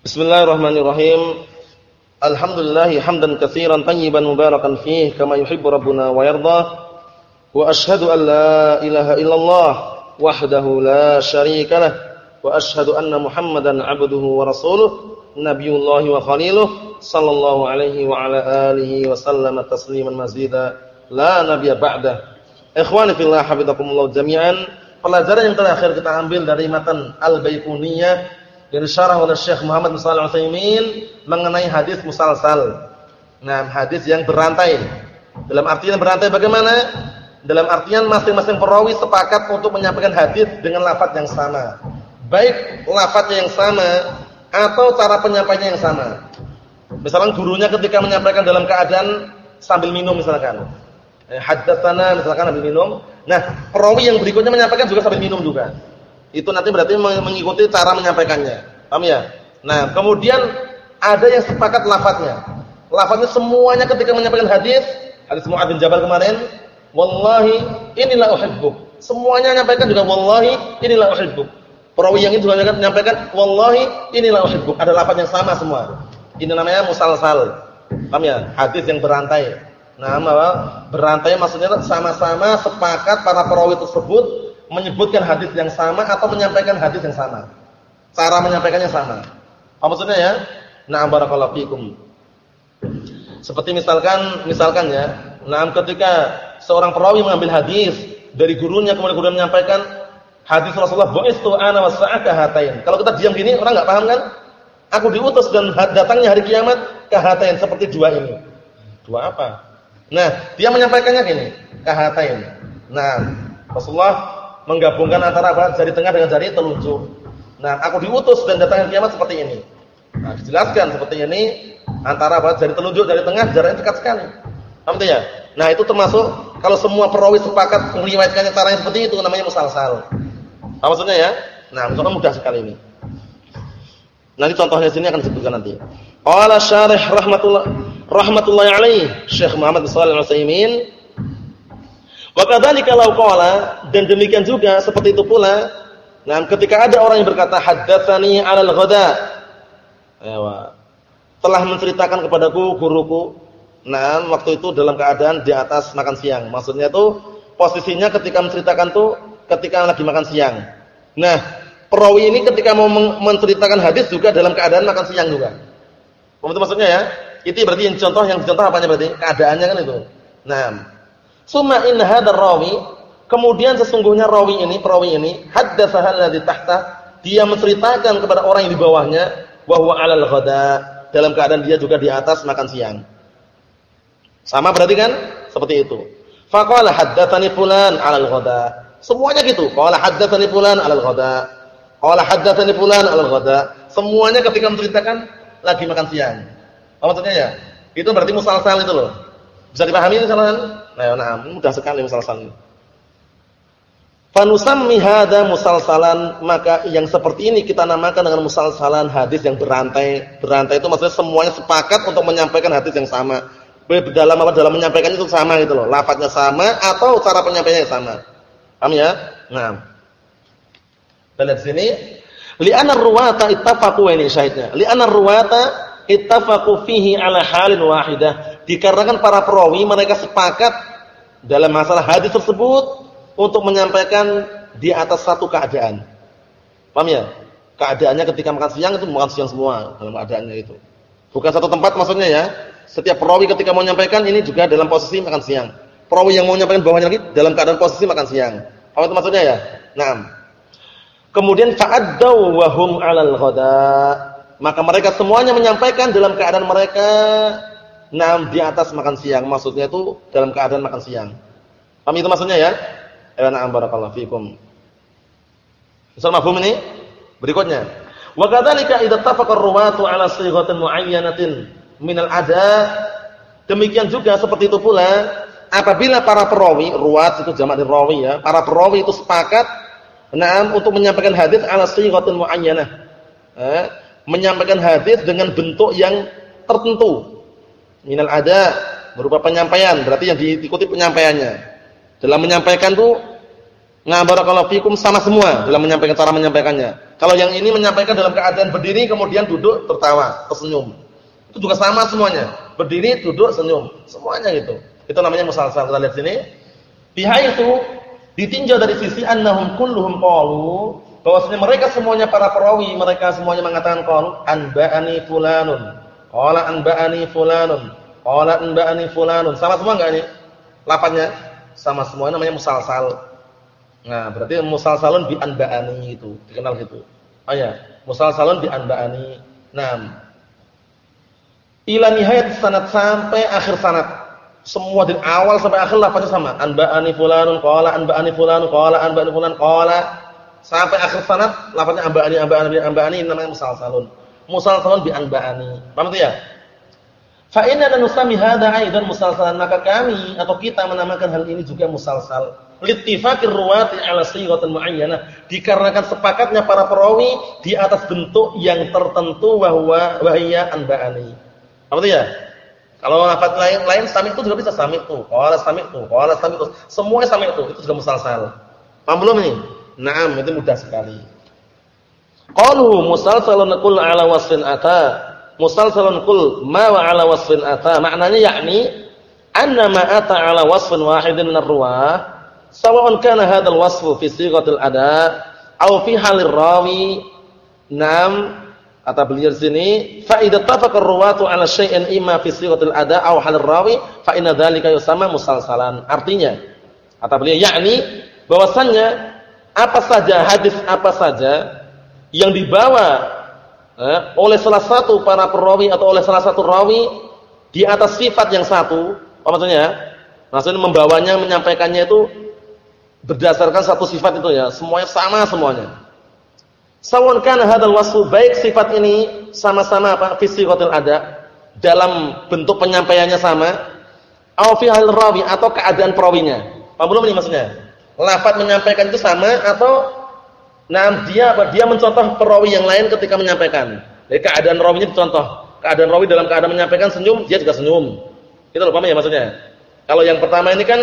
Bismillahirrahmanirrahim. Alhamdulillah hamdan katsiran tayyiban mubarakan fih kama yuhibbu rabbuna wa yarda. Wa asyhadu an la ilaha illallah wahdahu la syarika lah wa asyhadu anna Muhammadan 'abduhu wa rasuluh nabiyullah wa khaliluh sallallahu alaihi wa ala alihi wa sallama tasliman mazida la nabiyya ba'da. Ikhwani fillah hafizakumullah jami'an. Pelajaran yang terakhir kita ambil dari matan Al-Baiquniyah yang disyarah oleh Syekh Muhammad bin Shalih Al-Utsaimin mengenai hadis musalsal. Nah, hadis yang berantai. Dalam artian berantai bagaimana? Dalam artian masing-masing perawi sepakat untuk menyampaikan hadis dengan lafaz yang sama. Baik lafaznya yang sama atau cara penyampaiannya yang sama. Misalkan gurunya ketika menyampaikan dalam keadaan sambil minum misalkan. Eh, haddatsana misalkan sambil minum. Nah, perawi yang berikutnya menyampaikan juga sambil minum juga. Itu nanti berarti mengikuti cara menyampaikannya. Paham ya? Nah, kemudian ada yang sepakat lafadznya. Lafadznya semuanya ketika menyampaikan hadis, hadis Mu'adz bin Jabal kemarin, wallahi inilah uhibbuk. Semuanya menyampaikan juga wallahi inilah uhibbuk. Perawi yang itu juga menyampaikan wallahi inilah uhibbuk. Ada lafaz yang sama semua. Ini namanya musalsal. Paham ya? Hadis yang berantai. Nah? Berantai maksudnya sama-sama sepakat para perawi tersebut menyebutkan hadis yang sama atau menyampaikan hadis yang sama. Cara menyampaikannya sama. Apa maksudnya ya? Na'am barakallahu fikum. Seperti misalkan misalkan ya, nah ketika seorang perawi mengambil hadis dari gurunya kemudian gurunya menyampaikan hadis Rasulullah bu'istu ana wasa'aka hatain. Kalau kita diam gini orang enggak paham kan? Aku diutus dan datangnya hari kiamat kahatain seperti dua ini. Dua apa? Nah, dia menyampaikannya gini, kahatain. Nah, Rasulullah menggabungkan antara apa? jari tengah dengan jari telunjuk. Nah, aku diutus dan datang kiamat seperti ini. Nah, dijelaskan seperti ini antara apa? jari telunjuk, jari tengah jaraknya dekat sekali. Paham ya? Nah, itu termasuk kalau semua perawi sepakat meriwayatkannya caranya seperti itu namanya musalsal. Apa maksudnya ya? Nah, contohnya mudah sekali ini. Nanti contohnya sini akan disebutkan nanti. Qala syarih rahmatullah rahmatullahi alaih Syekh Muhammad bin Shalih Al-Utsaimin Wa kadzalika law dan demikian juga seperti itu pula. Nah ketika ada orang yang berkata haddatsani 'alal ghada ya telah menceritakan kepadaku guruku. Nah waktu itu dalam keadaan di atas makan siang. Maksudnya itu posisinya ketika menceritakan tuh ketika lagi makan siang. Nah perawi ini ketika mau menceritakan hadis juga dalam keadaan makan siang juga. Itu maksudnya ya? Itu berarti yang contoh yang contoh apanya berarti? Keadaannya kan itu. Nah Summa in hadzal rawi, kemudian sesungguhnya rawi ini, perawi ini, haddatsaha alladzi tahta, dia menceritakan kepada orang yang di bawahnya bahwa 'alal ghada, dalam keadaan dia juga di atas makan siang. Sama berarti kan? Seperti itu. Faqala haddatsani fulan 'alal ghada. Semuanya gitu. Qala haddatsani fulan 'alal ghada. Qala haddatsani fulan 'alal ghada. Semuanya ketika menceritakan lagi makan siang. Apa maksudnya ya? Itu berarti musalsal itu loh. Bisa dipahami misalkan? Nah, nah mudah sekali musalsal. Fanusammi hadza musalsalan, maka yang seperti ini kita namakan dengan musalsalan hadis yang berantai. Berantai itu maksudnya semuanya sepakat untuk menyampaikan hadis yang sama. Dalam apa dalam menyampaikannya itu sama gitu loh. Lafaznya sama atau cara penyampaiannya sama. Paham ya? Nah. Kita lihat sini. Li'anna ruwata ittafaqu ini syahidnya. Li'anna ruwata ittafaqu fihi ala halin wahidah. Dikarenakan para perawi mereka sepakat dalam masalah hadis tersebut untuk menyampaikan di atas satu keadaan. Paham ya? Keadaannya ketika makan siang itu makan siang semua dalam keadaannya itu. Bukan satu tempat maksudnya ya. Setiap perawi ketika mau menyampaikan ini juga dalam posisi makan siang. Perawi yang mau menyampaikan bawahnya lagi dalam keadaan posisi makan siang. Apa itu maksudnya ya? Nah. Kemudian fa'addau wa hum 'alal ghada. Maka mereka semuanya menyampaikan dalam keadaan mereka Nah, di atas makan siang. Maksudnya itu dalam keadaan makan siang. Paham itu maksudnya ya? Ya na'am barakallahu fikum. Misal mafhum ini? Berikutnya. Wa kadzalika idza tafaqa ar-ruwatu 'ala sighatin mu'ayyanatin min al-ada demikian juga seperti itu pula apabila para perawi, ruwat itu jamak dari rawi ya, para perawi itu sepakat na'am untuk menyampaikan hadis 'ala sighatin mu'ayyanah. Eh, menyampaikan hadis dengan bentuk yang tertentu minal ada berupa penyampaian, berarti yang diikuti penyampaiannya. Dalam menyampaikan tuh ngabarakallahu fikum sama semua dalam menyampaikan cara menyampaikannya. Kalau yang ini menyampaikan dalam keadaan berdiri kemudian duduk tertawa, tersenyum. Itu juga sama semuanya. Berdiri, duduk, senyum. Semuanya gitu. Itu namanya musalsal. Kita lihat sini. itu ditinjau dari sisi annahum kulluhum qalu bahwasanya mereka semuanya para perawi, mereka semuanya mengatakan qalu anba'ani fulanun. Qala anba'ani fulanun. Qala anba'ani fulanun. Sama semua enggak ini? Lapatnya sama semua namanya musalsal. Nah, berarti musalsalun bi anba'ani itu, dikenal gitu. Oh ya, musalsalun bi anba'ani. Nah, ila nihayat sanad sampai akhir sanad. Semua dari awal sampai akhir lafaznya sama. Anba'ani fulanun qala anba'ani fulanun qala anba'ani fulan qala sampai akhir sanad lafaznya anba'ani anba'ani anba'ani namanya musalsalun. Musalsalun bi anba'ani. Paham itu ya? Fa inna nusami hadza aidan musalsalan. Maka kami atau kita menamakan hal ini juga musalsal. Littifaqir ruwati ala sighatin muayyanah dikarenakan sepakatnya para perawi di atas bentuk yang tertentu bahwa wahya anba'ani. Apa itu ya? Kalau lafaz lain lain sami itu juga bisa sami itu qala sami itu qala sami itu semuanya sami itu itu juga musalsal. Paham belum ini? Na'am itu mudah sekali qalu musalsalun kull ala wasfin ata musalsalun kull ma wa ala wasfin ata maknanya yakni anna ma ata ala wasfin wahidin min ar-ruwah Sawa'un kana hadzal wasfu fi sighatil ada aw fi halir rawi. Naam kata beliau sini fa idza tafaqa ruwatu ala syai'in imma fi sighatil ada aw halir rawi fa inna dzalika yusamma musalsalan. Artinya kata beliau yakni bahwasannya apa saja hadis apa saja yang dibawa eh, oleh salah satu para perawi atau oleh salah satu rawi di atas sifat yang satu, apa maksudnya? Maksudnya membawanya menyampaikannya itu berdasarkan satu sifat itu ya, semuanya sama semuanya. Sawan kana hadzal wasfu baik sifat ini sama-sama apa fisikatul ada dalam bentuk penyampaiannya sama au fi hal rawi atau keadaan perawinya. Paham belum ini maksudnya? Lafaz menyampaikan itu sama atau nah dia apa? Dia mencontoh perawi yang lain ketika menyampaikan. Jadi keadaan rawinya dicontoh. Keadaan rawi dalam keadaan menyampaikan senyum, dia juga senyum. Loh paham ya maksudnya? Kalau yang pertama ini kan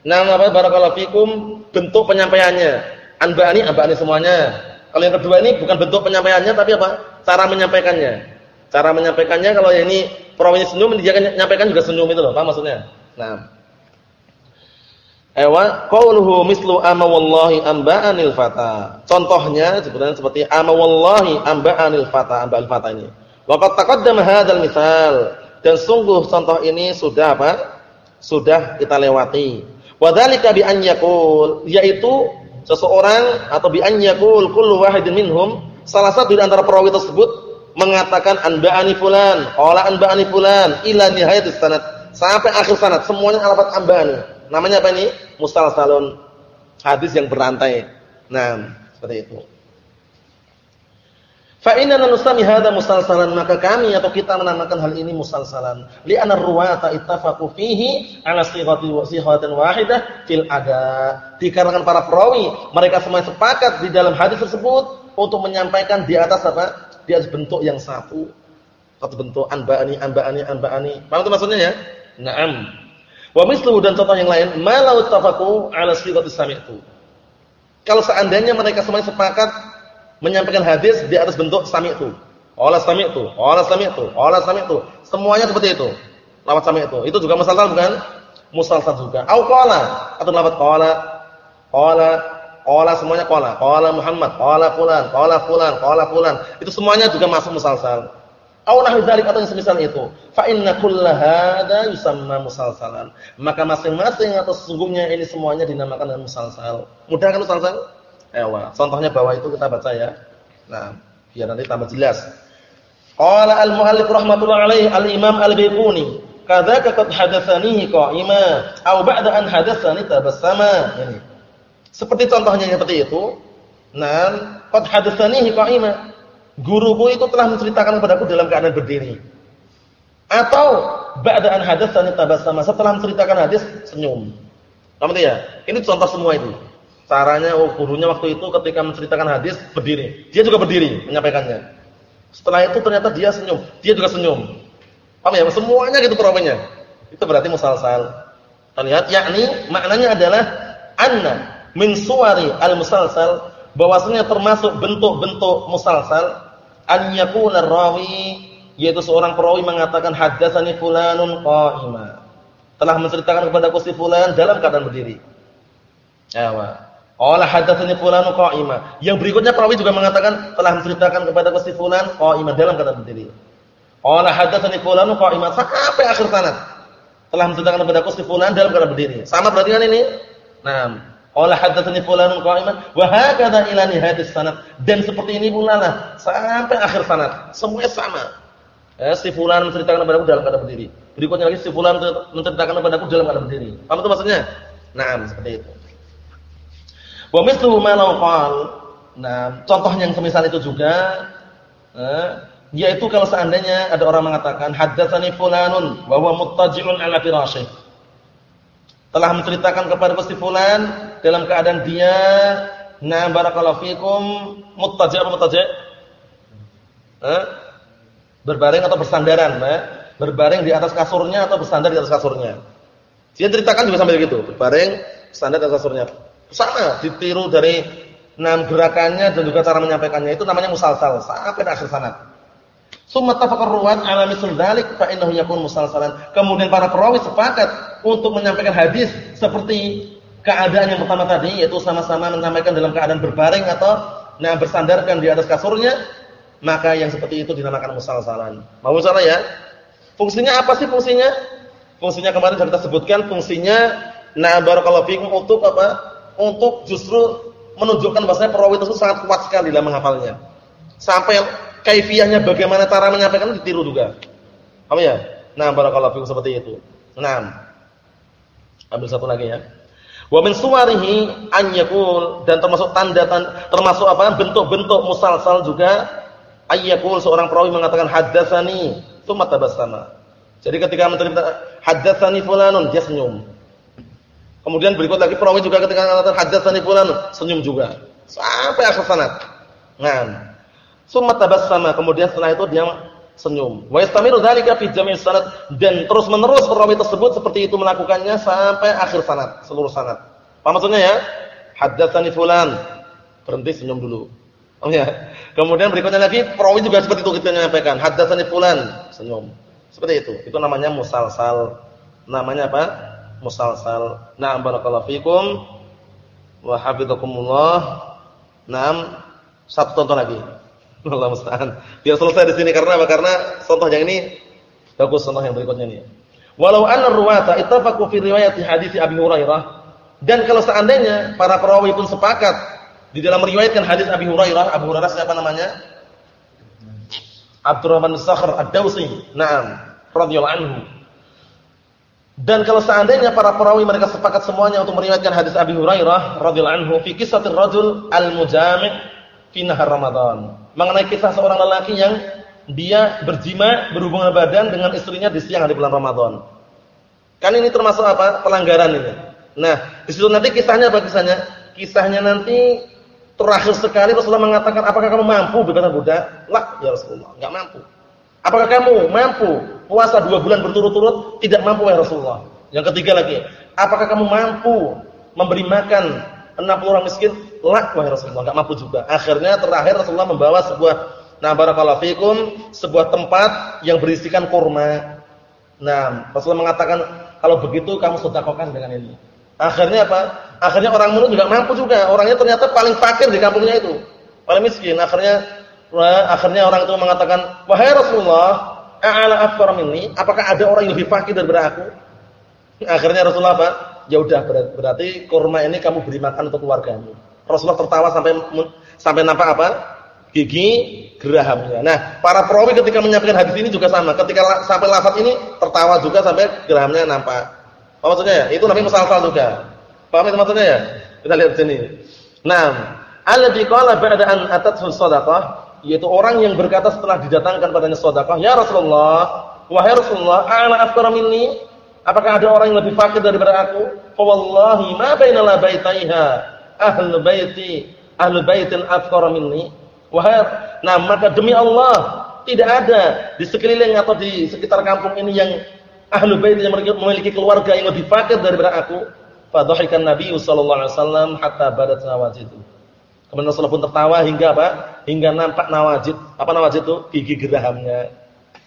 Nah, apa barakallahu fikum bentuk penyampaiannya. Anba'ani anba'ani semuanya. Kalau yang kedua ini bukan bentuk penyampaiannya tapi apa? Cara menyampaikannya. Cara menyampaikannya kalau yang ini perawinya senyum dia akan menyampaikan juga senyum itu loh, paham maksudnya? Nah. Ewa qauluhu mislu ama wallahi amba'anil fata. Contohnya sebenarnya seperti ama wallahi amba'anil fata, amba'il fata ini. Wa qad taqaddama misal dan sungguh contoh ini sudah apa? Sudah kita lewati. Wadzalika bi an yaqul yaitu seseorang atau bi an yaqul kullu wahidin minhum salah satu di antara perawi tersebut mengatakan anba'ani fulan, qala anba'ani fulan ila nihayatis sanad sampai akhir sanad semuanya alfat anba'ani. Namanya apa ini? Musalsalun. Hadis yang berantai. Nah, seperti itu. Fa inna nusami hadza musalsalan maka kami atau kita menamakan hal ini musalsalan li'anna ruwata ittafaqu fihi ala sighati wa sighatin wahidah fil ada dikarenakan para perawi mereka semua sepakat di dalam hadis tersebut untuk menyampaikan di atas apa di atas bentuk yang satu satu bentuk anba'ani anba'ani anba'ani paham itu maksudnya ya na'am wa mislu dan contoh yang lain malau ittafaqu ala sighati sami'tu kalau seandainya mereka semuanya sepakat menyampaikan hadis di atas bentuk sami'tu. Qala sami'tu, qala sami'tu, qala sami'tu. Semuanya seperti itu. Lafaz sami'tu. Itu juga musalsal bukan? Musalsal juga. Au qala atau lafaz qala. Qala, qala semuanya qala. Qala Muhammad, qala fulan, qala fulan, qala fulan. Itu semuanya juga masuk musalsal. Au nahwi dzalik atau yang semisal itu. Fa inna kulla hadza yusamma musalsalan. Maka masing-masing atau sesungguhnya ini semuanya dinamakan dengan musalsal. Mudah kan musalsal? Ewa. Contohnya bawah itu kita baca ya. Nah, biar nanti tambah jelas. Qala al-muallif rahmatullah alaihi al-Imam al-Baiquni, kadzaka qad hadatsani qa'ima aw ba'da an hadatsani tabassama. Ini. Seperti contohnya seperti itu. Nah, qad hadatsani qa'ima. Guruku itu telah menceritakan kepadaku dalam keadaan berdiri. Atau ba'da an hadatsani tabassama, setelah menceritakan hadis senyum. Paham ya? Ini contoh semua itu. Caranya oh gurunya waktu itu ketika menceritakan hadis berdiri. Dia juga berdiri menyampaikannya. Setelah itu ternyata dia senyum, dia juga senyum. Paham ya? Semuanya gitu perawinya. Itu berarti musalsal. Kita lihat yakni maknanya adalah anna min suwari al-musalsal bahwasanya termasuk bentuk-bentuk musalsal an yakuna rawi yaitu seorang perawi mengatakan haddatsani fulanun qa'ima. Telah menceritakan kepada si fulan dalam keadaan berdiri. Awa. Qala haddatsani fulanun qa'ima. Yang berikutnya perawi juga mengatakan telah menceritakan kepada si fulan qa'ima dalam keadaan berdiri. Qala haddatsani fulanun qa'ima sampai akhir sanad. Telah menceritakan kepada si fulan dalam keadaan berdiri. Sama berarti kan ini? Nah, Qala haddatsani fulanun qa'iman wa hakadha ila nihayatis sanad. Dan seperti ini pula lah sampai akhir sanad. Semuanya sama. Eh, si fulan menceritakan kepadaku dalam keadaan berdiri. Berikutnya lagi si fulan menceritakan kepadaku dalam keadaan berdiri. Paham itu maksudnya? Naam, seperti itu. Wa mithlu ma law Nah, contoh yang semisal itu juga eh, yaitu kalau seandainya ada orang mengatakan haddatsani fulanun wa huwa muttaji'un 'ala firasyih. Telah menceritakan kepada si fulan dalam keadaan dia na barakallahu fikum muttaji' apa muttaji'? Eh? Berbaring atau bersandaran, ya? Berbaring di atas kasurnya atau bersandar di atas kasurnya. Dia ceritakan juga sampai begitu, berbaring, bersandar di atas kasurnya. Sama, ditiru dari enam gerakannya dan juga cara menyampaikannya itu namanya musalsal sampai akhir sanad. Summa tafaqar ruwan ala misl dzalik fa innahu yakun musalsalan. Kemudian para perawi sepakat untuk menyampaikan hadis seperti keadaan yang pertama tadi yaitu sama-sama menyampaikan dalam keadaan berbaring atau nah bersandarkan di atas kasurnya maka yang seperti itu dinamakan musalsalan. Mau salah ya? Fungsinya apa sih fungsinya? Fungsinya kemarin sudah kita sebutkan fungsinya na barakallahu fikum untuk apa? Untuk justru menunjukkan bahwasanya perawi itu sangat kuat sekali dalam menghafalnya. Sampai kaifiahnya bagaimana cara menyampaikan ditiru juga. Paham ya? Nah, barakallahu fikum seperti itu. Nah. Ambil satu lagi ya. Wa min suwarihi an yakul dan termasuk tanda, termasuk apa? bentuk-bentuk musalsal juga ayyakul seorang perawi mengatakan haddatsani tsumma tabassama. Jadi ketika mencerita haddatsani fulanun dia senyum. Kemudian berikut lagi perawi juga ketika mengatakan haddatsani fulanun senyum juga sampai akhir sanad. Nah, tsumma tabassama kemudian setelah itu dia senyum. Wa yastamiru dzalika fi jami' sanad dan terus-menerus perawi tersebut seperti itu melakukannya sampai akhir sanad, seluruh sanad. Apa maksudnya ya? Haddatsani fulan. Berhenti senyum dulu. Oh ya. Kemudian berikutnya lagi perawi juga seperti itu kita menyampaikan haddatsani fulan, senyum. Seperti itu. Itu namanya musalsal. Namanya apa? Musalsal. Na'am barakallahu fikum wa hafizakumullah. Naam. Satu contoh lagi. Allah musta'an. Biar selesai di sini karena apa? Karena contoh yang ini bagus contoh yang berikutnya ini. Walau anna ruwata ittafaqu fi riwayati hadis Abi Hurairah dan kalau seandainya para perawi pun sepakat di dalam meriwayatkan hadis Abi Hurairah, Abu Hurairah siapa namanya? Abdurrahman Sakhr Ad-Dausi. Naam, radhiyallahu anhu. Dan kalau seandainya para perawi mereka sepakat semuanya untuk meriwayatkan hadis Abi Hurairah radhiyallahu anhu fi kisahir rajul al-mujami' fi nahar Ramadan. Mengenai kisah seorang lelaki yang dia berjima berhubungan badan dengan istrinya di siang hari bulan Ramadan. Kan ini termasuk apa? Pelanggaran ini. Nah, di situ nanti kisahnya apa kisahnya? Kisahnya nanti Terakhir sekali Rasulullah mengatakan, apakah kamu mampu berkata budak? Lah, ya Rasulullah, enggak mampu. Apakah kamu mampu puasa dua bulan berturut-turut? Tidak mampu ya Rasulullah. Yang ketiga lagi, apakah kamu mampu memberi makan 60 orang miskin? Lah, wahai Rasulullah, enggak mampu juga. Akhirnya terakhir Rasulullah membawa sebuah nah barakallahu fikum, sebuah tempat yang berisikan kurma. Nah, Rasulullah mengatakan, kalau begitu kamu sedekahkan dengan ini. Akhirnya apa? Akhirnya orang munafik juga mampu juga. Orangnya ternyata paling fakir di kampungnya itu. Paling miskin. Akhirnya akhirnya orang itu mengatakan, "Wahai Rasulullah, a'ala afqar minni? Apakah ada orang yang lebih fakir daripada aku?" Akhirnya Rasulullah apa? Ya udah berarti kurma ini kamu beri makan untuk keluargamu. Rasulullah tertawa sampai sampai nampak apa? Gigi gerahamnya. Nah, para perawi ketika menyampaikan hadis ini juga sama. Ketika sampai lafaz ini tertawa juga sampai gerahamnya nampak. Apa maksudnya ya? Itu namanya musalsal juga. Paham itu maksudnya ya? Kita lihat sini. Naam. Alladzi qala ba'da an atathu shadaqah, yaitu orang yang berkata setelah didatangkan padanya sedekah, "Ya Rasulullah, wahai Rasulullah, ana afqara minni?" Apakah ada orang yang lebih fakir daripada aku? Fa wallahi ma baina la baitaiha ahlu baiti ahlu baitin afqara minni. Wahai, nah maka demi Allah, tidak ada di sekeliling atau di sekitar kampung ini yang ahlu bait yang memiliki keluarga yang lebih fakir daripada aku. Fadhahikan Nabi sallallahu alaihi wasallam hatta badat nawajidu. Kemudian Rasulullah pun tertawa hingga apa? Hingga nampak nawajid. Apa nawajid itu? Gigi gerahamnya.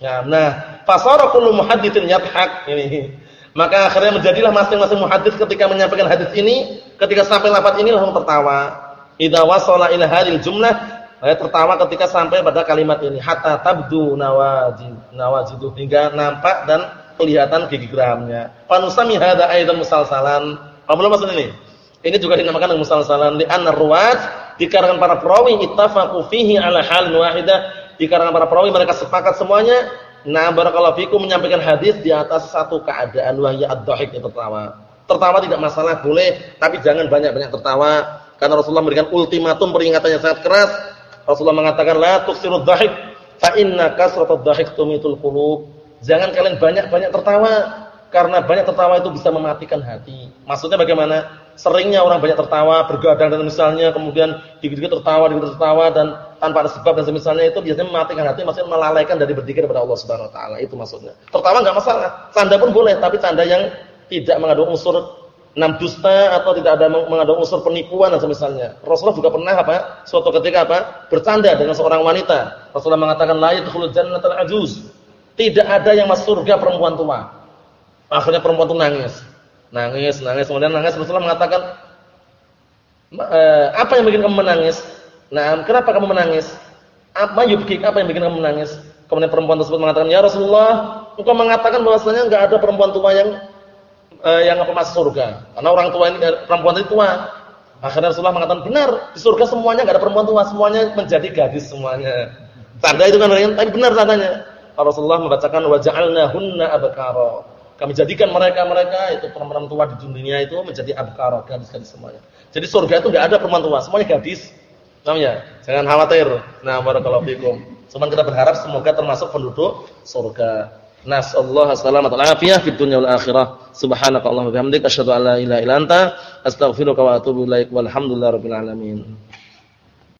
Ya, nah, fasara kullu muhadditsin yadhak ini. Maka akhirnya menjadilah masing-masing muhaddits ketika menyampaikan hadis ini, ketika sampai lafaz ini langsung tertawa. Idza wasala ila hadhil jumlah, saya tertawa ketika sampai pada kalimat ini, hatta tabdu nawajid nawajidu hingga nampak dan kelihatan gigi gerahamnya. Panusami hadza aidan musalsalan. Belum maksud ini? Ini juga dinamakan musalsalan li anna ruwat dikarenakan para perawi ittafaqu fihi ala halin wahidah dikarenakan para perawi mereka sepakat semuanya nah barakallahu fikum menyampaikan hadis di atas satu keadaan wahya ad-dhahik tertawa. Tertawa tidak masalah boleh tapi jangan banyak-banyak tertawa. Karena Rasulullah memberikan ultimatum peringatannya sangat keras. Rasulullah mengatakan la tuksiru dhahik fa inna kasratud dhahik tumitul qulub. Jangan kalian banyak-banyak tertawa karena banyak tertawa itu bisa mematikan hati. Maksudnya bagaimana seringnya orang banyak tertawa, bergadang dan misalnya kemudian dikit-dikit tertawa, dikit tertawa dan tanpa ada sebab dan semisalnya itu biasanya mematikan hati, maksudnya melalaikan dari berzikir kepada Allah Subhanahu wa taala. Itu maksudnya. Tertawa enggak masalah. Canda pun boleh, tapi canda yang tidak mengandung unsur enam dusta atau tidak ada mengandung unsur penipuan dan semisalnya. Rasulullah juga pernah apa? Suatu ketika apa? Bercanda dengan seorang wanita. Rasulullah mengatakan la yadkhulul jannatal ajuz. Tidak ada yang masuk surga perempuan tua. Akhirnya perempuan itu nangis. Nangis, nangis, kemudian nangis Rasulullah mengatakan, e, "Apa yang bikin kamu menangis?" Nah, kenapa kamu menangis? Apa yubkik? Apa yang bikin kamu menangis? Kemudian perempuan tersebut mengatakan, "Ya Rasulullah, engkau mengatakan bahwasanya enggak ada perempuan tua yang eh, yang apa masuk surga. Karena orang tua ini eh, perempuan itu tua." Akhirnya Rasulullah mengatakan, "Benar, di surga semuanya enggak ada perempuan tua, semuanya menjadi gadis semuanya." Tanda itu kan tapi benar tandanya. Rasulullah membacakan wa ja'alnahunna abkara. Kami jadikan mereka-mereka itu perempuan tua di dunia itu menjadi abkar, gadis-gadis semuanya. Jadi surga itu enggak ada perempuan tua, semuanya gadis. Namanya, jangan khawatir. Nah, barakallahu fikum. Cuman kita berharap semoga termasuk penduduk surga. Nasallahu salamata wal afiyah fid dunya wal akhirah. Subhanakallahumma wa bihamdika asyhadu an la ilaha illa anta astaghfiruka wa atubu ilaik. Walhamdulillahirabbil alamin.